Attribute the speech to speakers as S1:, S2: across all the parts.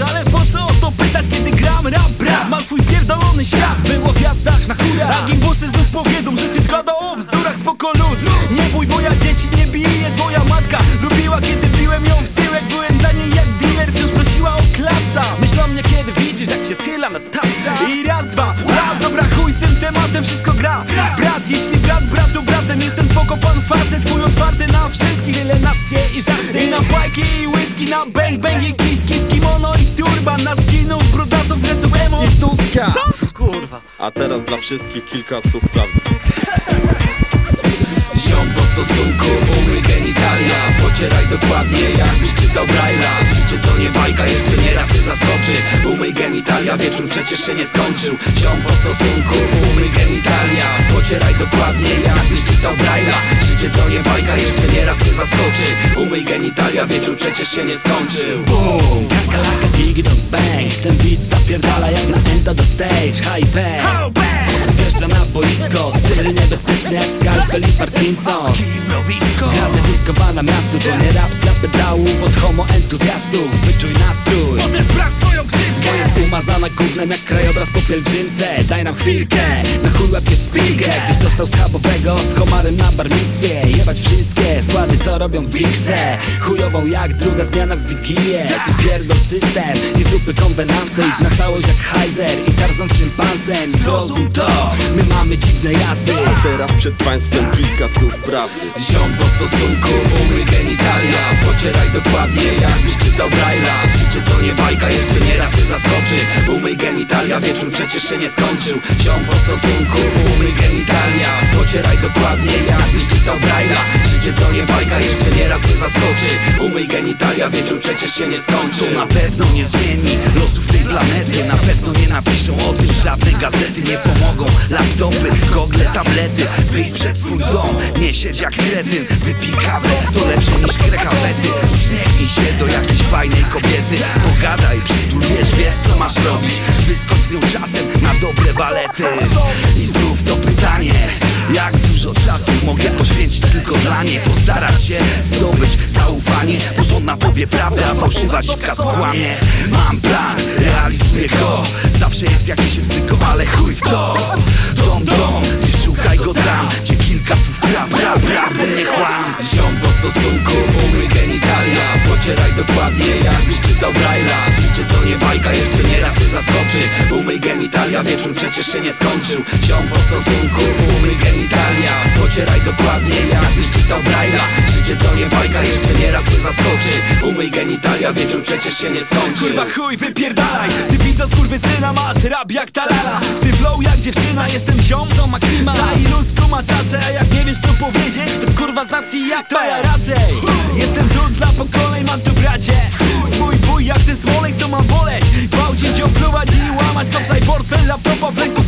S1: Ale po co o to pytać, kiedy gram rap, brat? Mam swój pierdolony świat, było w jazdach na hura A gimbusy znów powiedzą, że ty gada o bzdurach,
S2: spoko luz Nie bój, bo ja dzieci nie biję, twoja matka Lubiła, kiedy biłem ją w tyłek, byłem dla niej jak dealer Wciąż prosiła o klapsa. Myśl o mnie, kiedy widzisz, jak się schyla na tapcza I raz, dwa, wow, dobra chuj z tym tematem, wszystko gra. Brat, jeśli brat bratu bratem, jestem spoko pan facet. Twój otwarty na wszystkie relacje i żarty. I na fajki i whisky, na bang bang i kiss kiss Kimono i turban, na skinów, brudasów, dresów emo.
S3: I Tuska.
S2: Co? Kurwa.
S4: A teraz dla wszystkich kilka słów prawdy.
S1: Ziom po stosunku, umyj genitalia. Pocieraj dokładnie jakbyś czytał Braille'a. Życie to nie bajka, jeszcze nie raz cię zaskoczy. Umyj genitalia, wieczór przecież się nie skończył. Ziom po stosunku, umyj genitalia. Pocieraj dokładnie jakbyś czytał Braille'a. Życie to nie bajka, jeszcze nie raz cię zaskoczy Umyj genitalia, wieczór przecież się nie skończył.
S2: Boom, kakalaka, digi dong bang Ten beat zapierdala jak na enter the stage. High bang Wjeżdża na boisko. Styl niebezpieczny jak skalpel i Parkinson. Gra dedykowana miastu To nie rap dla pedałów. Od homo entuzjastów Wyczuj nastrój. Potem sprawdź swoją ksywkę! Bo jest umazana gównem jak krajobraz po pielgrzymce. Daj nam chwilkę. Na chuj łapiesz spinkę Byś dostał schabowego Z homarem na barmicwie. Jebać wszystkie co robią wikse Chujową jak druga zmiana w wigilię. Ty pierdol system i z dupy konwenanse. Idź na całość jak Heiser i Tarzan z szympansem. Zrozum to, my mamy dziwne jazdy.
S4: A teraz przed państwem kilka słów prawdy.
S1: Ziom po stosunku, umyj Pocieraj dokładnie jakbyś czytał Braille'a. Życie to nie bajka, jeszcze nie raz cię zaskoczy. Umyj genitalia, wieczór przecież się nie skończył. Ziom po stosunku, umyj genitalia Pocieraj dokładnie jakbyś czytał Braille'a. Życie to nie bajka, jeszcze nie raz cię zaskoczy. Umyj genitalia, wieczór przecież się nie skończył
S5: To na pewno nie zmieni losów tej planety. Na pewno nie napiszą o tym żadne gazety. Nie pomogą laptopy, gogle, tablety. Wyjdź przed swój dom, nie siedź jak kretyn Wypij kawę, to lepsze niż krechawety fajnej kobiety. Pogadaj, przytul, wiesz, wiesz co masz robić. Wyskocz z nią czasem na dobre balety. I znów to pytanie jak dużo czasu mogę poświęcić tylko dla niej? Postarać się zdobyć zaufanie Porządna powie prawdę, a fałszywa dziwka skłamie. Mam plan, realizuję go. Zawsze jest jakieś ryzyko, ale chuj w to
S1: dokładnie jakbyś czytał Braille'a. Życie to nie bajka, jeszcze nie raz cię zaskoczy. Umyj genitalia, wieczór przecież się nie skończył. Ziom po stosunku, umyj genitalia Pocieraj dokładnie jakbyś czytał Braille'a. Życie to nie bajka, jeszcze nie raz cię zaskoczy. Umyj genitalia, wieczór przecież się nie skończył.
S2: Kurwa chuj, wypierdalaj. Ty pisał skurwysyna, masz rap jak talala Z tym flow jak dziewczyna, jestem ziom, co ma klimat Czaj ludzko ma czacze, a jak nie wiesz co powiedzieć To kurwa zamknij japę To ja raczej. Jestem tu dla pokoleń, mam tu bracie Swój bój jak ten smolek, co ma boleć. Gwałcić, opluwać i łamać Kopsaj portfel, laptopa w ręku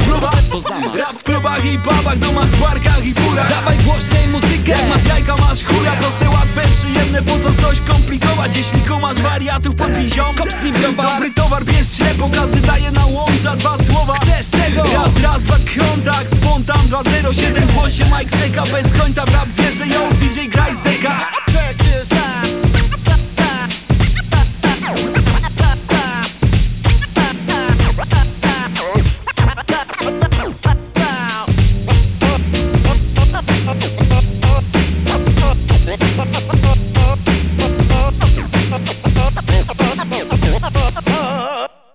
S2: To zamach Rap w klubach i pubach, domach, parkach i furach. Dawaj głośniej muzykę. Jak masz jajka, masz chuja Proste, łatwe, przyjemne, po co coś komplikować? Jeśli kumasz wariatów pod ziom Kop z nim browar. Dobry towar, bierz ślepo, każdy daje na łącza Dwa słowa, chcesz tego? Raz, raz, dwa kontakt, spontan 207 Zgłoś się, Mike czeka bez końca w rap wierzę ją